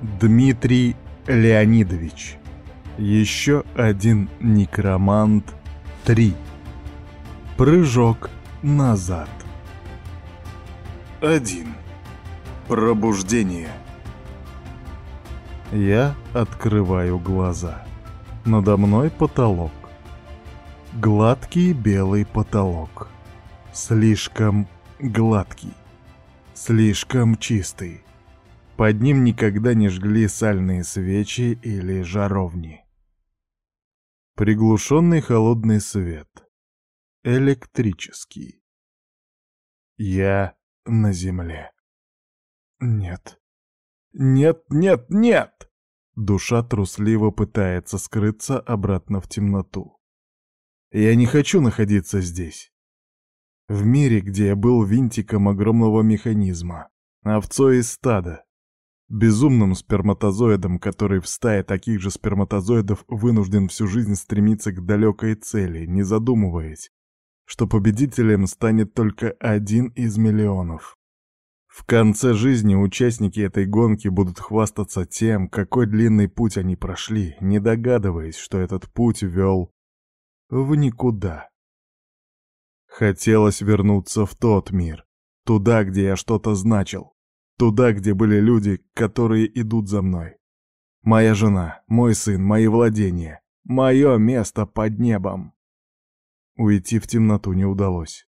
Дмитрий Леонидович. Еще один некромант 3. Прыжок назад. 1. Пробуждение. Я открываю глаза. Надо мной потолок. Гладкий белый потолок. Слишком гладкий. Слишком чистый. Под ним никогда не жгли сальные свечи или жаровни. Приглушенный холодный свет. Электрический. Я на земле. Нет. Нет, нет, нет! Душа трусливо пытается скрыться обратно в темноту. Я не хочу находиться здесь. В мире, где я был винтиком огромного механизма, овцой из стада, безумным сперматозоидом, который в стае таких же сперматозоидов вынужден всю жизнь стремиться к далекой цели, не задумываясь, что победителем станет только один из миллионов. В конце жизни участники этой гонки будут хвастаться тем, какой длинный путь они прошли, не догадываясь, что этот путь вел в никуда. Хотелось вернуться в тот мир, туда, где я что-то значил, туда, где были люди, которые идут за мной. Моя жена, мой сын, мои владения, мое место под небом. Уйти в темноту не удалось.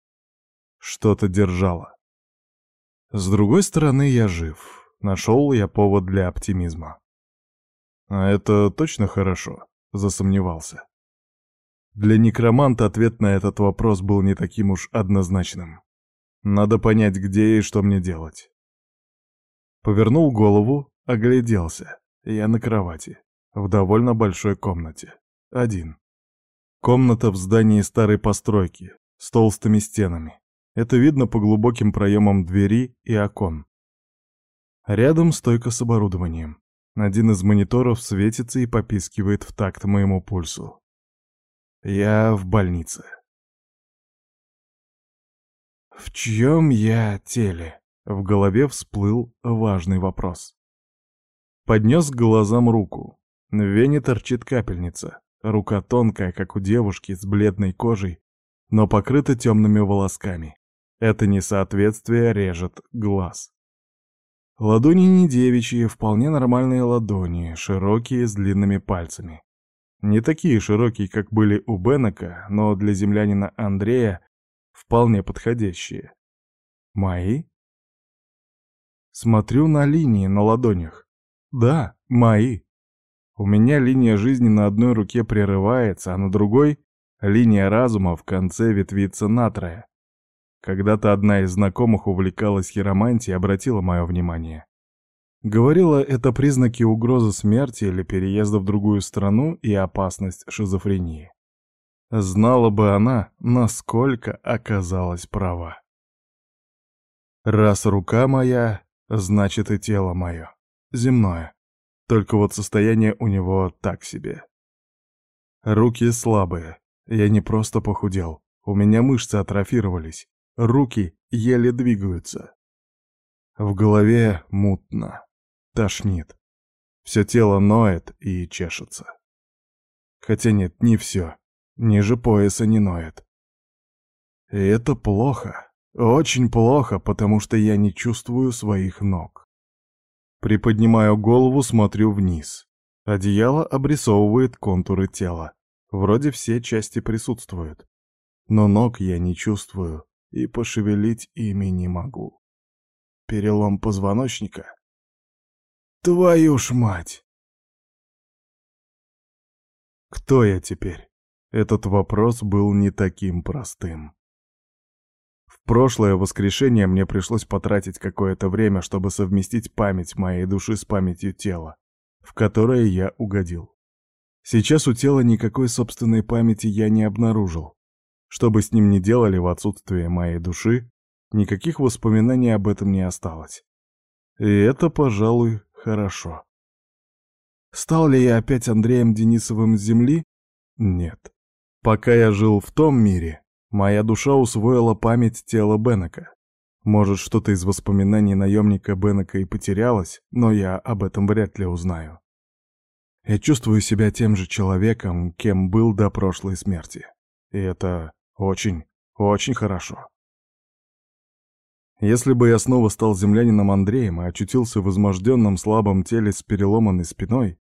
Что-то держало. С другой стороны, я жив. Нашел я повод для оптимизма. А это точно хорошо, засомневался. Для некроманта ответ на этот вопрос был не таким уж однозначным. Надо понять, где и что мне делать. Повернул голову, огляделся. Я на кровати, в довольно большой комнате. Один. Комната в здании старой постройки, с толстыми стенами. Это видно по глубоким проемам двери и окон. Рядом стойка с оборудованием. Один из мониторов светится и попискивает в такт моему пульсу. Я в больнице. В чьем я теле? В голове всплыл важный вопрос. Поднес к глазам руку. В вене торчит капельница. Рука тонкая, как у девушки, с бледной кожей, но покрыта темными волосками. Это несоответствие режет глаз. Ладони не девичьи, вполне нормальные ладони, широкие, с длинными пальцами. Не такие широкие, как были у Беннека, но для землянина Андрея вполне подходящие. Мои? Смотрю на линии на ладонях. Да, мои. У меня линия жизни на одной руке прерывается, а на другой — линия разума в конце ветвится натрая. Когда-то одна из знакомых увлекалась хиромантией и обратила мое внимание. Говорила, это признаки угрозы смерти или переезда в другую страну и опасность шизофрении. Знала бы она, насколько оказалась права. Раз рука моя, значит и тело мое. Земное. Только вот состояние у него так себе. Руки слабые. Я не просто похудел. У меня мышцы атрофировались. Руки еле двигаются. В голове мутно. Тошнит. Все тело ноет и чешется. Хотя нет, не все. Ниже пояса не ноет. И это плохо. Очень плохо, потому что я не чувствую своих ног. Приподнимаю голову, смотрю вниз. Одеяло обрисовывает контуры тела. Вроде все части присутствуют. Но ног я не чувствую и пошевелить ими не могу. Перелом позвоночника? Твою ж мать! Кто я теперь? Этот вопрос был не таким простым. Прошлое воскрешение мне пришлось потратить какое-то время, чтобы совместить память моей души с памятью тела, в которое я угодил. Сейчас у тела никакой собственной памяти я не обнаружил, что бы с ним ни делали в отсутствие моей души, никаких воспоминаний об этом не осталось. И это, пожалуй, хорошо. Стал ли я опять Андреем Денисовым с Земли? Нет. Пока я жил в том мире, моя душа усвоила память тела Беннека. Может, что-то из воспоминаний наемника Беннека и потерялось, но я об этом вряд ли узнаю. Я чувствую себя тем же человеком, кем был до прошлой смерти. И это очень, очень хорошо. Если бы я снова стал землянином Андреем и очутился в изможденном слабом теле с переломанной спиной,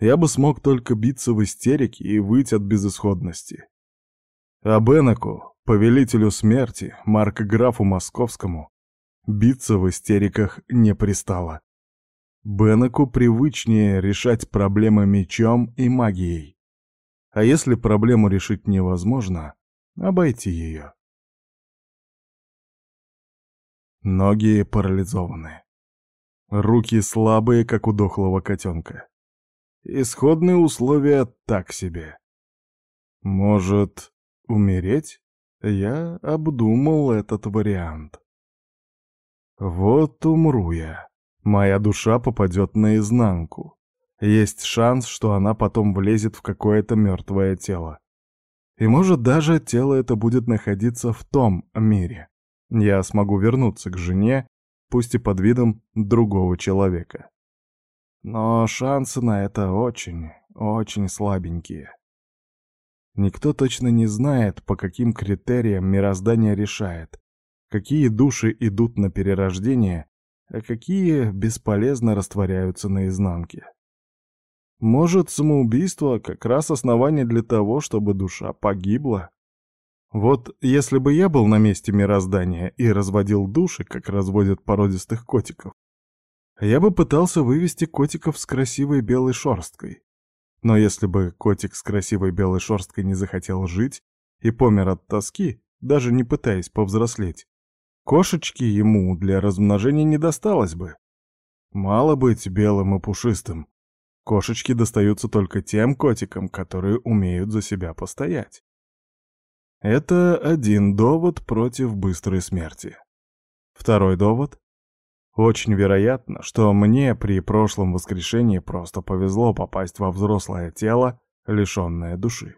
я бы смог только биться в истерике и выть от безысходности. А Беннеку, повелителю смерти, маркграфу московскому, биться в истериках не пристало. Беннеку привычнее решать проблемы мечом и магией. А если проблему решить невозможно, обойти ее. Ноги парализованы. Руки слабые, как у дохлого котенка. Исходные условия так себе. Может, умереть? Я обдумал этот вариант. Вот умру я. Моя душа попадет наизнанку. Есть шанс, что она потом влезет в какое-то мертвое тело. И может даже тело это будет находиться в том мире я смогу вернуться к жене, пусть и под видом другого человека. Но шансы на это очень, очень слабенькие. Никто точно не знает, по каким критериям мироздание решает, какие души идут на перерождение, а какие бесполезно растворяются наизнанке. Может, самоубийство как раз основание для того, чтобы душа погибла? Вот если бы я был на месте мироздания и разводил души, как разводят породистых котиков, я бы пытался вывести котиков с красивой белой шерсткой. Но если бы котик с красивой белой шерсткой не захотел жить и помер от тоски, даже не пытаясь повзрослеть, кошечки ему для размножения не досталось бы. Мало быть белым и пушистым. Кошечки достаются только тем котикам, которые умеют за себя постоять. Это один довод против быстрой смерти. Второй довод. Очень вероятно, что мне при прошлом воскрешении просто повезло попасть во взрослое тело, лишенное души.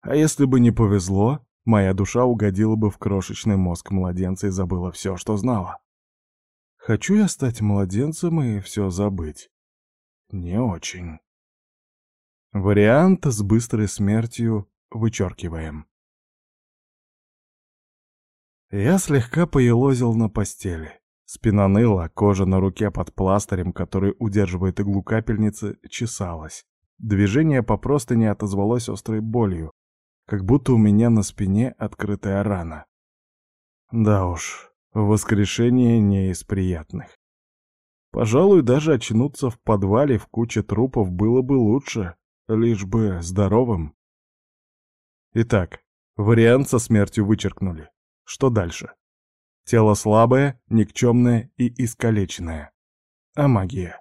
А если бы не повезло, моя душа угодила бы в крошечный мозг младенца и забыла все, что знала. Хочу я стать младенцем и все забыть? Не очень. Вариант с быстрой смертью вычеркиваем. Я слегка поелозил на постели. Спина ныла, кожа на руке под пластырем, который удерживает иглу капельницы, чесалась. Движение по простыне отозвалось острой болью, как будто у меня на спине открытая рана. Да уж, воскрешение не из приятных. Пожалуй, даже очнуться в подвале в куче трупов было бы лучше, лишь бы здоровым. Итак, вариант со смертью вычеркнули. Что дальше? Тело слабое, никчемное и искалеченное. А магия?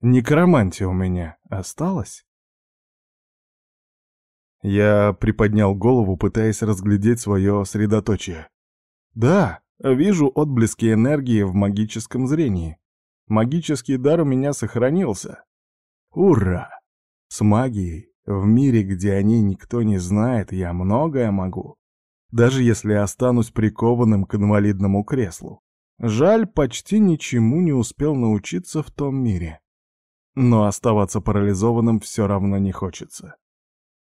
Некромантия у меня осталась? Я приподнял голову, пытаясь разглядеть свое средоточие. Да, вижу отблески энергии в магическом зрении. Магический дар у меня сохранился. Ура! С магией, в мире, где о ней никто не знает, я многое могу даже если останусь прикованным к инвалидному креслу. Жаль, почти ничему не успел научиться в том мире. Но оставаться парализованным все равно не хочется.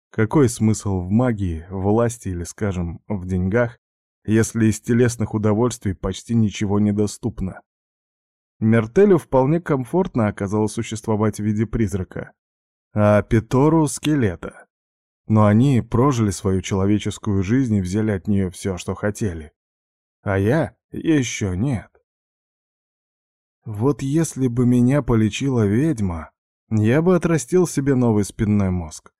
Какой смысл в магии, власти или, скажем, в деньгах, если из телесных удовольствий почти ничего недоступно? Мертелю вполне комфортно оказалось существовать в виде призрака, а Петору — скелета. Но они прожили свою человеческую жизнь и взяли от нее все, что хотели. А я еще нет. Вот если бы меня полечила ведьма, я бы отрастил себе новый спинной мозг.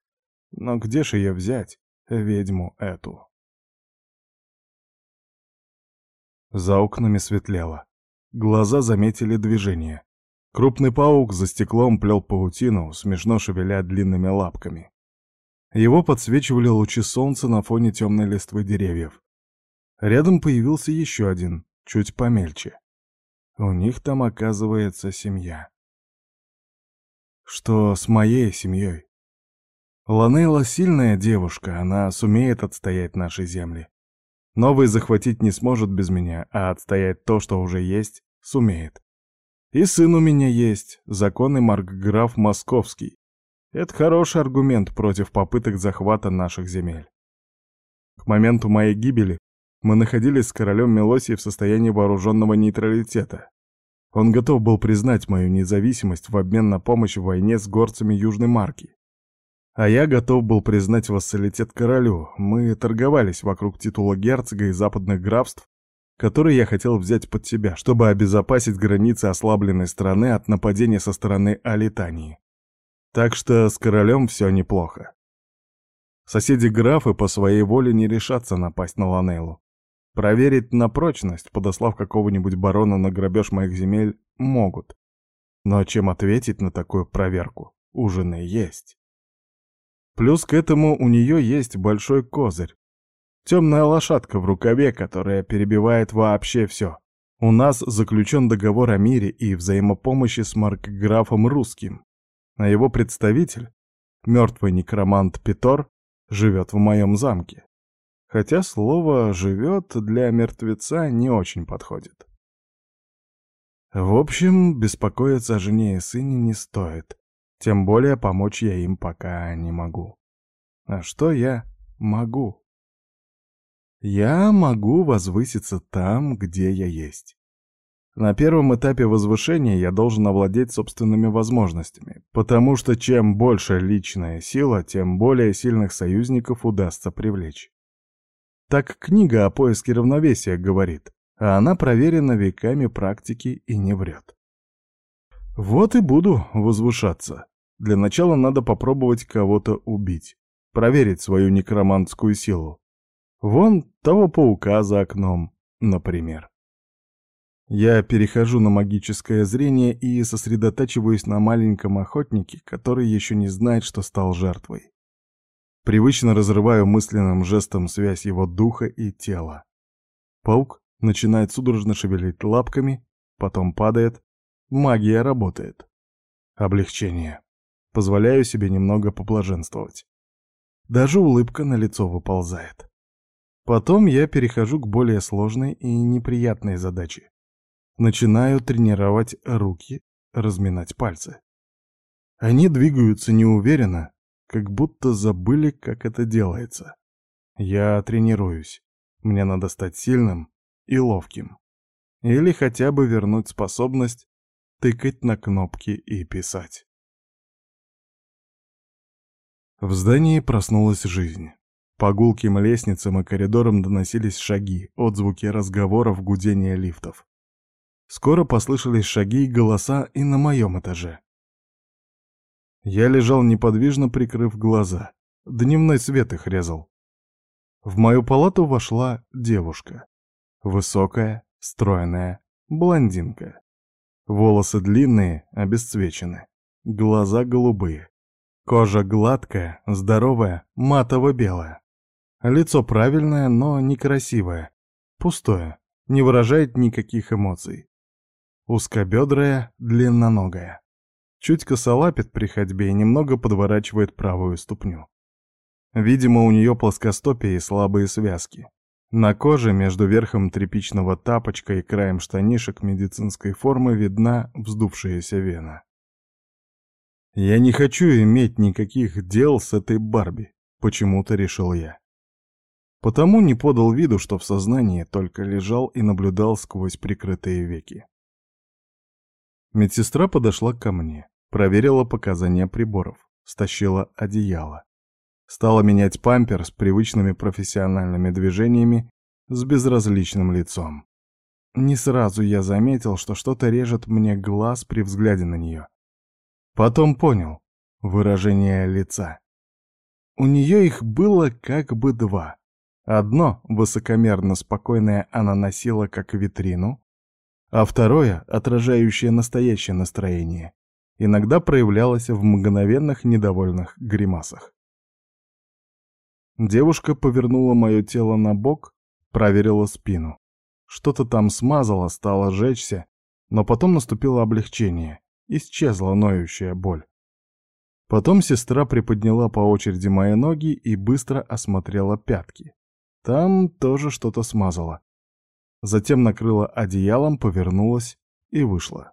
Но где же ее взять, ведьму эту? За окнами светлело. Глаза заметили движение. Крупный паук за стеклом плел паутину, смешно шевеля длинными лапками. Его подсвечивали лучи солнца на фоне темной листвы деревьев. Рядом появился еще один, чуть помельче. У них там, оказывается, семья. Что с моей семьей? Ланейла сильная девушка, она сумеет отстоять наши земли. Новый захватить не сможет без меня, а отстоять то, что уже есть, сумеет. И сын у меня есть, законный маркграф Московский. Это хороший аргумент против попыток захвата наших земель. К моменту моей гибели мы находились с королем Мелосией в состоянии вооруженного нейтралитета. Он готов был признать мою независимость в обмен на помощь в войне с горцами Южной Марки. А я готов был признать вассалитет королю. Мы торговались вокруг титула герцога и западных графств, которые я хотел взять под себя, чтобы обезопасить границы ослабленной страны от нападения со стороны Алитании. Так что с королем все неплохо. Соседи-графы по своей воле не решатся напасть на Ланейлу. Проверить на прочность, подослав какого-нибудь барона на грабеж моих земель, могут. Но чем ответить на такую проверку? У жены есть. Плюс к этому у нее есть большой козырь. Темная лошадка в рукаве, которая перебивает вообще все. У нас заключен договор о мире и взаимопомощи с маркграфом Русским. А его представитель, мертвый некромант Питор, живет в моем замке. Хотя слово «живет» для мертвеца не очень подходит. В общем, беспокоиться о жене и сыне не стоит. Тем более помочь я им пока не могу. А что я могу? Я могу возвыситься там, где я есть. На первом этапе возвышения я должен овладеть собственными возможностями, потому что чем больше личная сила, тем более сильных союзников удастся привлечь. Так книга о поиске равновесия говорит, а она проверена веками практики и не врет. Вот и буду возвышаться. Для начала надо попробовать кого-то убить, проверить свою некромантскую силу. Вон того паука за окном, например. Я перехожу на магическое зрение и сосредотачиваюсь на маленьком охотнике, который еще не знает, что стал жертвой. Привычно разрываю мысленным жестом связь его духа и тела. Паук начинает судорожно шевелить лапками, потом падает. Магия работает. Облегчение. Позволяю себе немного поблаженствовать. Даже улыбка на лицо выползает. Потом я перехожу к более сложной и неприятной задаче. Начинаю тренировать руки, разминать пальцы. Они двигаются неуверенно, как будто забыли, как это делается. Я тренируюсь. Мне надо стать сильным и ловким. Или хотя бы вернуть способность тыкать на кнопки и писать. В здании проснулась жизнь. По гулким лестницам и коридорам доносились шаги, отзвуки разговоров, гудения лифтов. Скоро послышались шаги и голоса и на моем этаже. Я лежал неподвижно, прикрыв глаза. Дневной свет их резал. В мою палату вошла девушка. Высокая, стройная, блондинка. Волосы длинные, обесцвечены. Глаза голубые. Кожа гладкая, здоровая, матово-белая. Лицо правильное, но некрасивое. Пустое, не выражает никаких эмоций. Узкобедрая, длинноногая. Чуть косолапит при ходьбе и немного подворачивает правую ступню. Видимо, у нее плоскостопие и слабые связки. На коже между верхом тряпичного тапочка и краем штанишек медицинской формы видна вздувшаяся вена. Я не хочу иметь никаких дел с этой Барби, почему-то решил я. Потому не подал виду, что в сознании только лежал и наблюдал сквозь прикрытые веки. Медсестра подошла ко мне, проверила показания приборов, стащила одеяло. Стала менять пампер с привычными профессиональными движениями с безразличным лицом. Не сразу я заметил, что что-то режет мне глаз при взгляде на нее. Потом понял выражение лица. У нее их было как бы два. Одно, высокомерно спокойное, она носила как витрину, а второе, отражающее настоящее настроение, иногда проявлялось в мгновенных недовольных гримасах. Девушка повернула мое тело на бок, проверила спину. Что-то там смазало, стало жечься, но потом наступило облегчение. Исчезла ноющая боль. Потом сестра приподняла по очереди мои ноги и быстро осмотрела пятки. Там тоже что-то смазала. Затем накрыла одеялом, повернулась и вышла.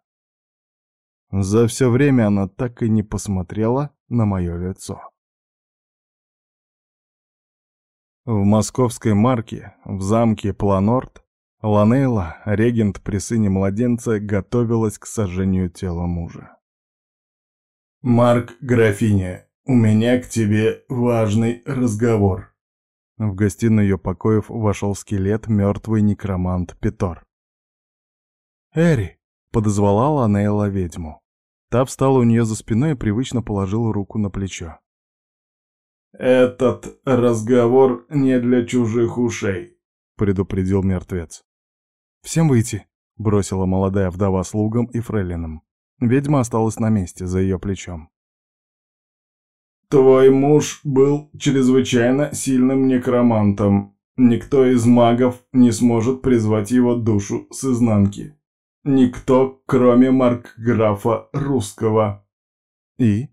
За все время она так и не посмотрела на мое лицо. В московской марке, в замке Планорт, Ланейла, регент при сыне младенца, готовилась к сожжению тела мужа. «Марк, графиня, у меня к тебе важный разговор». В гостиную ее покоев вошел скелет, мертвый некромант Петор. «Эри!» — подозвала Ланейла ведьму. Та встала у нее за спиной и привычно положила руку на плечо. «Этот разговор не для чужих ушей», — предупредил мертвец. «Всем выйти», — бросила молодая вдова слугам и фрейлинам. Ведьма осталась на месте, за ее плечом. «Твой муж был чрезвычайно сильным некромантом. Никто из магов не сможет призвать его душу с изнанки. Никто, кроме маркграфа русского». «И?»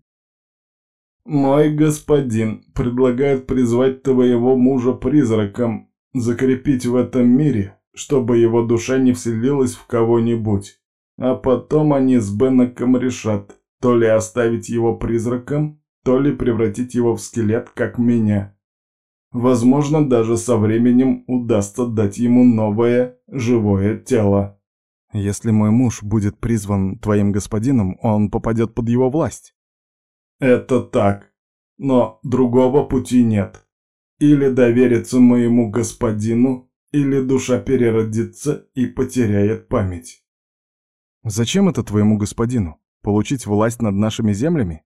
«Мой господин предлагает призвать твоего мужа призраком, закрепить в этом мире, чтобы его душа не вселилась в кого-нибудь. А потом они с Беннеком решат, то ли оставить его призраком, то ли превратить его в скелет, как меня. Возможно, даже со временем удастся дать ему новое, живое тело. Если мой муж будет призван твоим господином, он попадет под его власть. Это так, но другого пути нет. Или довериться моему господину, или душа переродится и потеряет память. Зачем это твоему господину? Получить власть над нашими землями?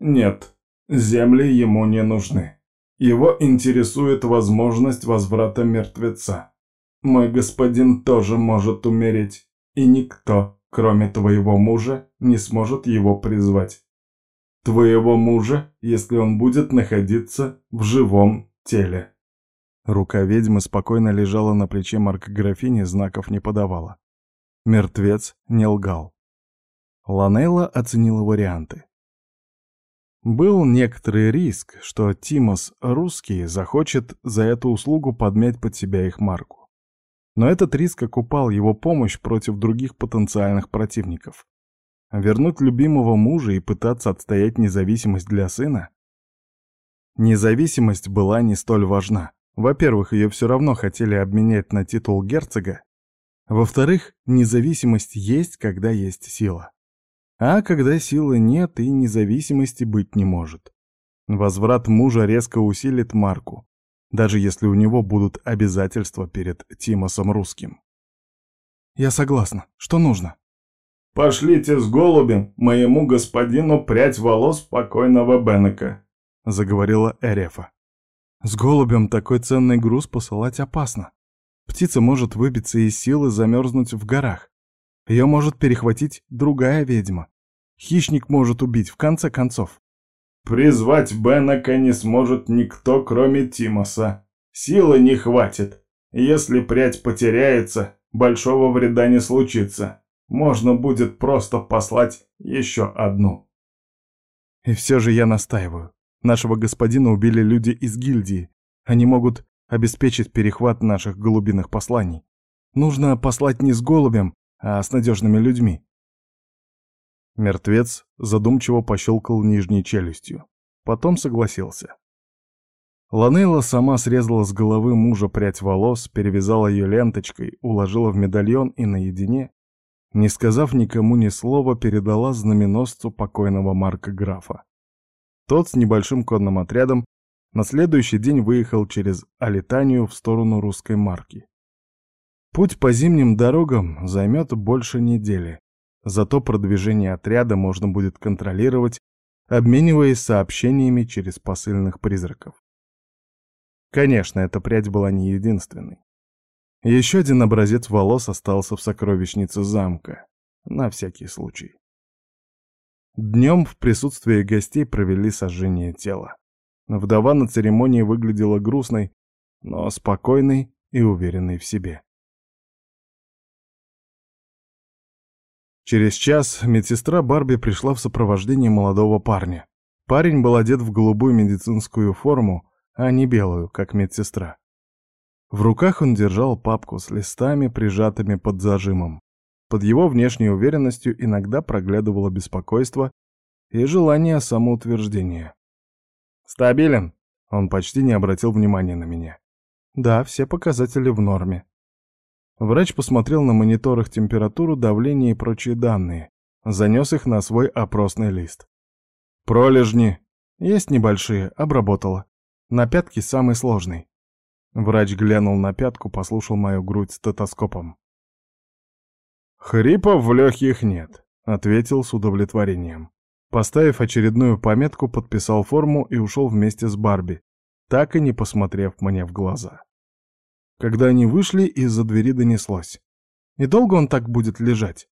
Нет, земли ему не нужны. Его интересует возможность возврата мертвеца. Мой господин тоже может умереть, и никто, кроме твоего мужа, не сможет его призвать твоего мужа, если он будет находиться в живом теле». Рука ведьмы спокойно лежала на плече Марк-графини, знаков не подавала. Мертвец не лгал. Ланейла оценила варианты. Был некоторый риск, что Тимос русский захочет за эту услугу подмять под себя их марку. Но этот риск окупал его помощь против других потенциальных противников. Вернуть любимого мужа и пытаться отстоять независимость для сына? Независимость была не столь важна. Во-первых, ее все равно хотели обменять на титул герцога. Во-вторых, независимость есть, когда есть сила. А когда силы нет, и независимости быть не может. Возврат мужа резко усилит Марку, даже если у него будут обязательства перед Тимосом Русским. «Я согласна. Что нужно?» «Пошлите с голубем моему господину прядь волос покойного Беннека», — заговорила Эрефа. «С голубем такой ценный груз посылать опасно. Птица может выбиться из силы замерзнуть в горах. Ее может перехватить другая ведьма. Хищник может убить, в конце концов». «Призвать Беннека не сможет никто, кроме Тимоса. Силы не хватит. Если прядь потеряется, большого вреда не случится можно будет просто послать еще одну. И все же я настаиваю. Нашего господина убили люди из гильдии. Они могут обеспечить перехват наших голубиных посланий. Нужно послать не с голубем, а с надежными людьми. Мертвец задумчиво пощелкал нижней челюстью. Потом согласился. Ланейла сама срезала с головы мужа прядь волос, перевязала ее ленточкой, уложила в медальон и наедине не сказав никому ни слова, передала знаменосцу покойного Марка Графа. Тот с небольшим конным отрядом на следующий день выехал через Алитанию в сторону русской марки. Путь по зимним дорогам займет больше недели, зато продвижение отряда можно будет контролировать, обмениваясь сообщениями через посыльных призраков. Конечно, эта прядь была не единственной. Еще один образец волос остался в сокровищнице замка. На всякий случай. Днем в присутствии гостей провели сожжение тела. Вдова на церемонии выглядела грустной, но спокойной и уверенной в себе. Через час медсестра Барби пришла в сопровождении молодого парня. Парень был одет в голубую медицинскую форму, а не белую, как медсестра. В руках он держал папку с листами, прижатыми под зажимом. Под его внешней уверенностью иногда проглядывало беспокойство и желание самоутверждения. «Стабилен?» Он почти не обратил внимания на меня. «Да, все показатели в норме». Врач посмотрел на мониторах температуру, давление и прочие данные. Занес их на свой опросный лист. «Пролежни?» «Есть небольшие, обработала. На пятке самый сложный». Врач глянул на пятку, послушал мою грудь стетоскопом. «Хрипов в легких нет», — ответил с удовлетворением. Поставив очередную пометку, подписал форму и ушел вместе с Барби, так и не посмотрев мне в глаза. Когда они вышли, из-за двери донеслось. «И долго он так будет лежать?»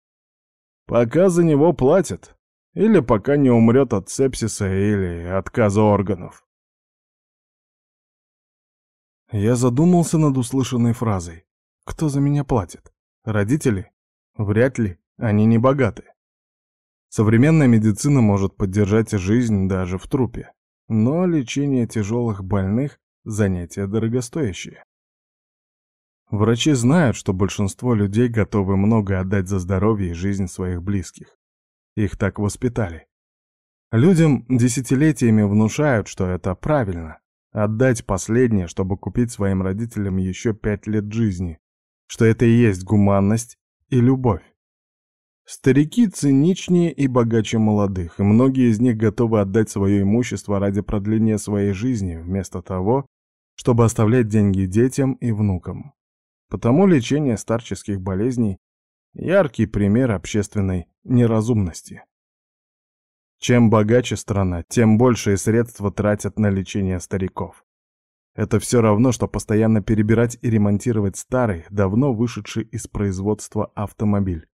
«Пока за него платят. Или пока не умрет от сепсиса или отказа органов». Я задумался над услышанной фразой. «Кто за меня платит? Родители? Вряд ли, они не богаты. Современная медицина может поддержать жизнь даже в трупе, но лечение тяжелых больных – занятие дорогостоящее. Врачи знают, что большинство людей готовы много отдать за здоровье и жизнь своих близких. Их так воспитали. Людям десятилетиями внушают, что это правильно – отдать последнее, чтобы купить своим родителям еще пять лет жизни, что это и есть гуманность и любовь. Старики циничнее и богаче молодых, и многие из них готовы отдать свое имущество ради продления своей жизни, вместо того, чтобы оставлять деньги детям и внукам. Потому лечение старческих болезней – яркий пример общественной неразумности. Чем богаче страна, тем большие средства тратят на лечение стариков. Это все равно, что постоянно перебирать и ремонтировать старый, давно вышедший из производства автомобиль.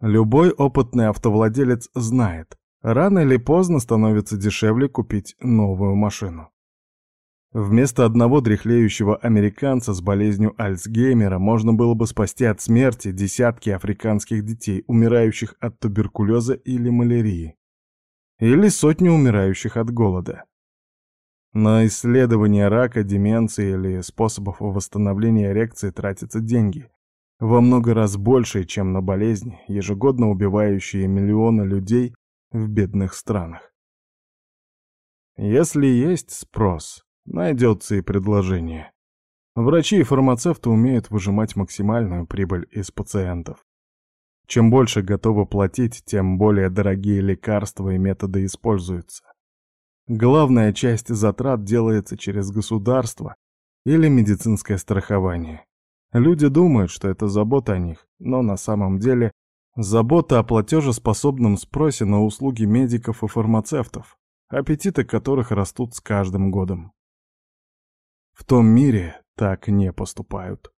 Любой опытный автовладелец знает, рано или поздно становится дешевле купить новую машину. Вместо одного дряхлеющего американца с болезнью Альцгеймера можно было бы спасти от смерти десятки африканских детей, умирающих от туберкулеза или малярии. Или сотни умирающих от голода. На исследование рака, деменции или способов восстановления эрекции тратятся деньги. Во много раз больше, чем на болезни, ежегодно убивающие миллионы людей в бедных странах. Если есть спрос, найдется и предложение. Врачи и фармацевты умеют выжимать максимальную прибыль из пациентов. Чем больше готовы платить, тем более дорогие лекарства и методы используются. Главная часть затрат делается через государство или медицинское страхование. Люди думают, что это забота о них, но на самом деле забота о платежеспособном спросе на услуги медиков и фармацевтов, аппетиты которых растут с каждым годом. В том мире так не поступают.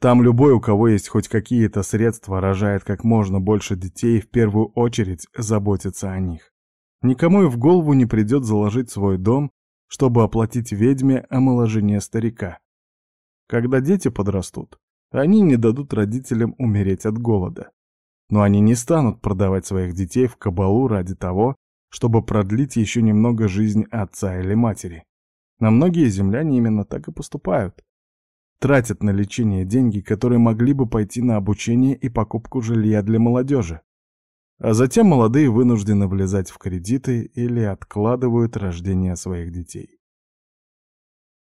Там любой, у кого есть хоть какие-то средства, рожает как можно больше детей и в первую очередь заботится о них. Никому и в голову не придет заложить свой дом, чтобы оплатить ведьме омоложение старика. Когда дети подрастут, они не дадут родителям умереть от голода. Но они не станут продавать своих детей в кабалу ради того, чтобы продлить еще немного жизнь отца или матери. На многие земляне именно так и поступают. Тратят на лечение деньги, которые могли бы пойти на обучение и покупку жилья для молодежи. А затем молодые вынуждены влезать в кредиты или откладывают рождение своих детей.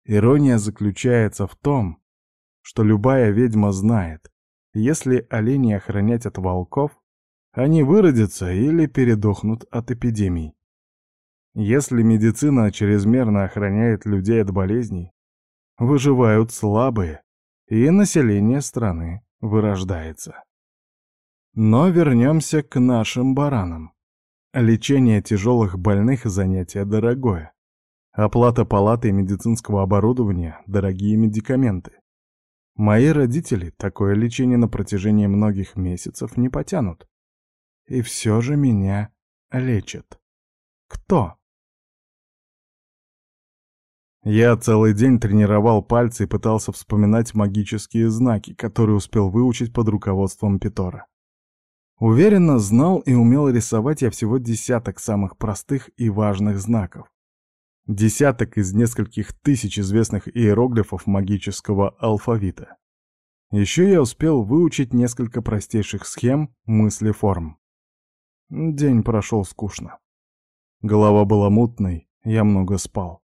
Ирония заключается в том, что любая ведьма знает, если оленей охранять от волков, они выродятся или передохнут от эпидемий. Если медицина чрезмерно охраняет людей от болезней, выживают слабые, и население страны вырождается. Но вернемся к нашим баранам. Лечение тяжелых больных – занятие дорогое. Оплата палаты и медицинского оборудования – дорогие медикаменты. Мои родители такое лечение на протяжении многих месяцев не потянут. И все же меня лечат. Кто? Я целый день тренировал пальцы и пытался вспоминать магические знаки, которые успел выучить под руководством Питора. Уверенно знал и умел рисовать я всего десяток самых простых и важных знаков. десяток из нескольких тысяч известных иероглифов магического алфавита. Еще я успел выучить несколько простейших схем мыслеформ. День прошел скучно. Голова была мутной, я много спал.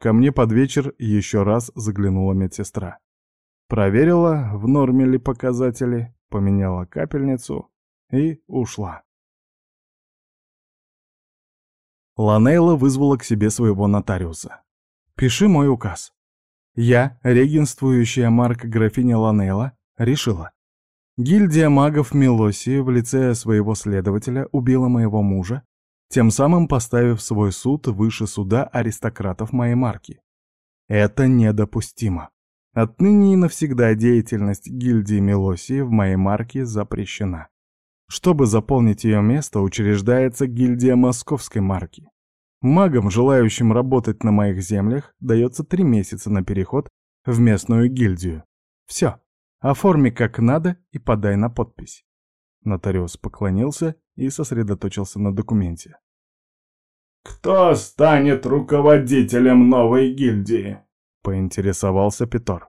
Ко мне под вечер еще раз заглянула медсестра. Проверила, в норме ли показатели, поменяла капельницу и ушла. Ланейла вызвала к себе своего нотариуса. «Пиши мой указ». Я, регенствующая марка графиня Ланейла, решила. Гильдия магов Мелосии в лице своего следователя убила моего мужа, тем самым поставив свой суд выше суда аристократов моей марки. Это недопустимо. Отныне и навсегда деятельность гильдии Мелосии в моей марке запрещена. Чтобы заполнить ее место, учреждается гильдия московской марки. Магам, желающим работать на моих землях, дается три месяца на переход в местную гильдию. Все, оформи как надо и подай на подпись. Нотариус поклонился и сосредоточился на документе. «Кто станет руководителем новой гильдии?» — поинтересовался Петор.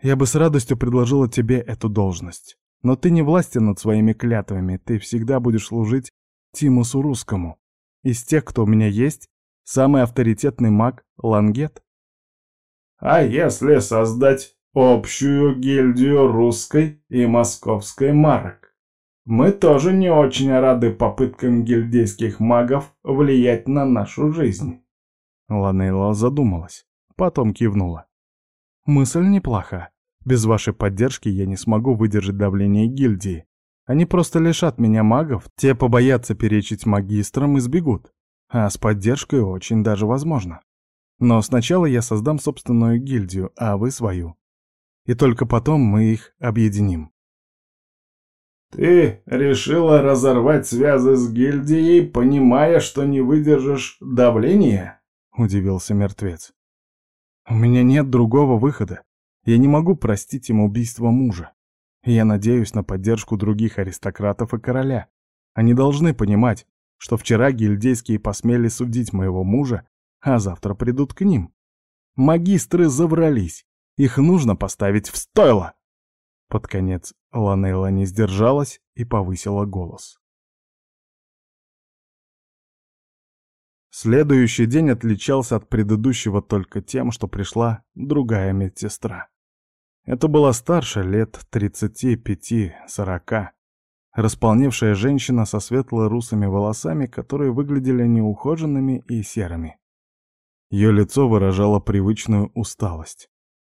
«Я бы с радостью предложила тебе эту должность. Но ты не властен над своими клятвами, ты всегда будешь служить Тимусу Русскому. Из тех, кто у меня есть, самый авторитетный маг — Лангет. А если создать общую гильдию русской и московской марок? Мы тоже не очень рады попыткам гильдейских магов влиять на нашу жизнь. Ланейла задумалась, потом кивнула. Мысль неплоха. Без вашей поддержки я не смогу выдержать давление гильдии. Они просто лишат меня магов, те побоятся перечить магистрам и сбегут. А с поддержкой очень даже возможно. Но сначала я создам собственную гильдию, а вы свою. И только потом мы их объединим. «Ты решила разорвать связи с гильдией, понимая, что не выдержишь давления?» — удивился мертвец. «У меня нет другого выхода. Я не могу простить им убийство мужа. Я надеюсь на поддержку других аристократов и короля. Они должны понимать, что вчера гильдейские посмели судить моего мужа, а завтра придут к ним. Магистры заврались. Их нужно поставить в стойло. Под конец Ланейла не сдержалась и повысила голос. Следующий день отличался от предыдущего только тем, что пришла другая медсестра. Это была старше, лет 35-40, располневшая женщина со светло-русыми волосами, которые выглядели неухоженными и серыми. Ее лицо выражало привычную усталость.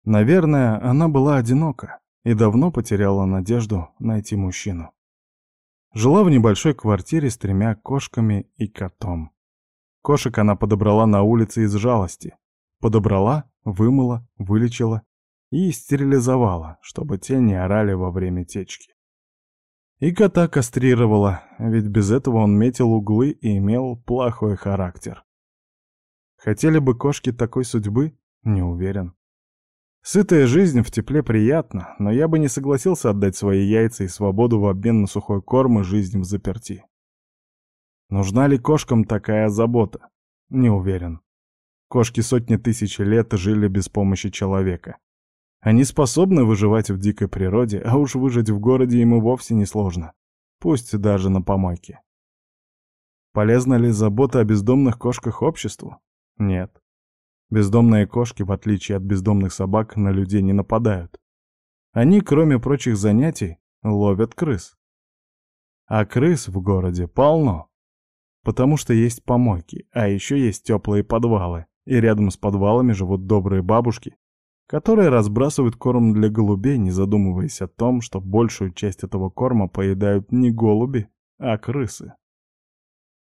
Наверное, она была одинока и давно потеряла надежду найти мужчину. Жила в небольшой квартире с тремя кошками и котом. Кошек она подобрала на улице из жалости. Подобрала, вымыла, вылечила и стерилизовала, чтобы те не орали во время течки. И кота кастрировала, ведь без этого он метил углы и имел плохой характер. Хотели бы кошки такой судьбы? Не уверен. Сытая жизнь в тепле приятна, но я бы не согласился отдать свои яйца и свободу в обмен на сухой корм и жизнь в заперти. Нужна ли кошкам такая забота? Не уверен. Кошки сотни тысяч лет жили без помощи человека. Они способны выживать в дикой природе, а уж выжить в городе им и вовсе несложно. Пусть даже на помойке. Полезна ли забота о бездомных кошках обществу? Нет. Бездомные кошки, в отличие от бездомных собак, на людей не нападают. Они, кроме прочих занятий, ловят крыс. А крыс в городе полно. Потому что есть помойки, а еще есть теплые подвалы, и рядом с подвалами живут добрые бабушки, которые разбрасывают корм для голубей, не задумываясь о том, что большую часть этого корма поедают не голуби, а крысы.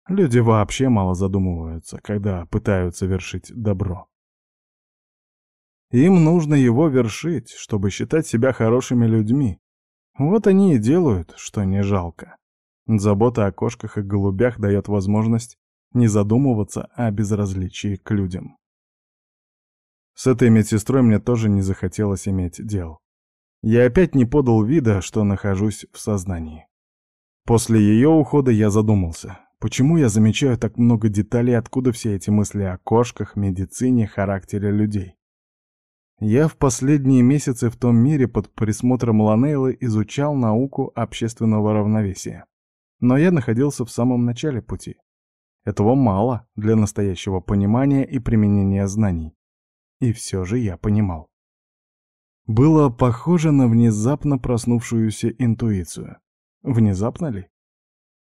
Люди вообще мало задумываются, когда пытаются вершить добро. Им нужно его вершить, чтобы считать себя хорошими людьми. Вот они и делают, что не жалко. Забота о кошках и голубях дает возможность не задумываться о безразличии к людям. С этой медсестрой мне тоже не захотелось иметь дел. Я опять не подал вида, что нахожусь в сознании. После ее ухода я задумался, Почему я замечаю так много деталей, откуда все эти мысли о кошках, медицине, характере людей? Я в последние месяцы в том мире под присмотром Ланейлы изучал науку общественного равновесия. Но я находился в самом начале пути. Этого мало для настоящего понимания и применения знаний. И все же я понимал. Было похоже на внезапно проснувшуюся интуицию. Внезапно ли?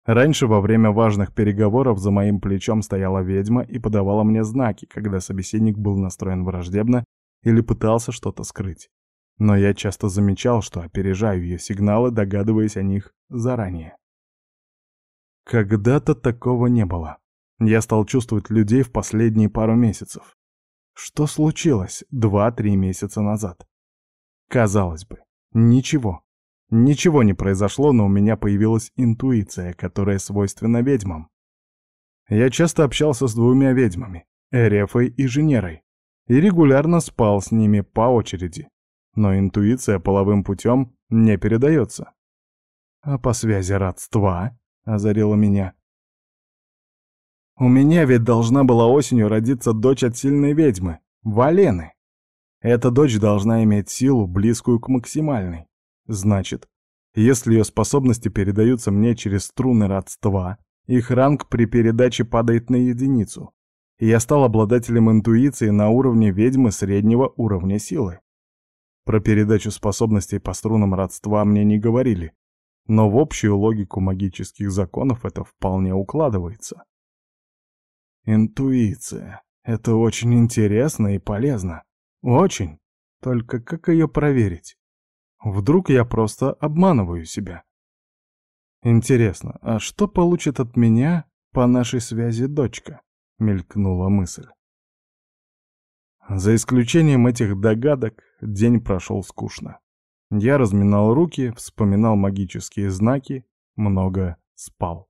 Раньше во время важных переговоров за моим плечом стояла ведьма и подавала мне знаки, когда собеседник был настроен враждебно или пытался что-то скрыть. Но я часто замечал, что опережаю ее сигналы, догадываясь о них заранее. Когда-то такого не было. Я стал чувствовать людей в последние пару месяцев. Что случилось два-три месяца назад? Казалось бы, ничего. Ничего не произошло, но у меня появилась интуиция, которая свойственна ведьмам. Я часто общался с двумя ведьмами, Эрефой и Женерой, и регулярно спал с ними по очереди. Но интуиция половым путем не передается. А по связи родства озарила меня. У меня ведь должна была осенью родиться дочь от сильной ведьмы, Валены. Эта дочь должна иметь силу, близкую к максимальной. Значит, если ее способности передаются мне через струны родства, их ранг при передаче падает на единицу, и я стал обладателем интуиции на уровне ведьмы среднего уровня силы. Про передачу способностей по струнам родства мне не говорили, но в общую логику магических законов это вполне укладывается. Интуиция. Это очень интересно и полезно. Очень. Только как ее проверить? Вдруг я просто обманываю себя? Интересно, а что получит от меня по нашей связи дочка? Мелькнула мысль. За исключением этих догадок, день прошел скучно. Я разминал руки, вспоминал магические знаки, много спал.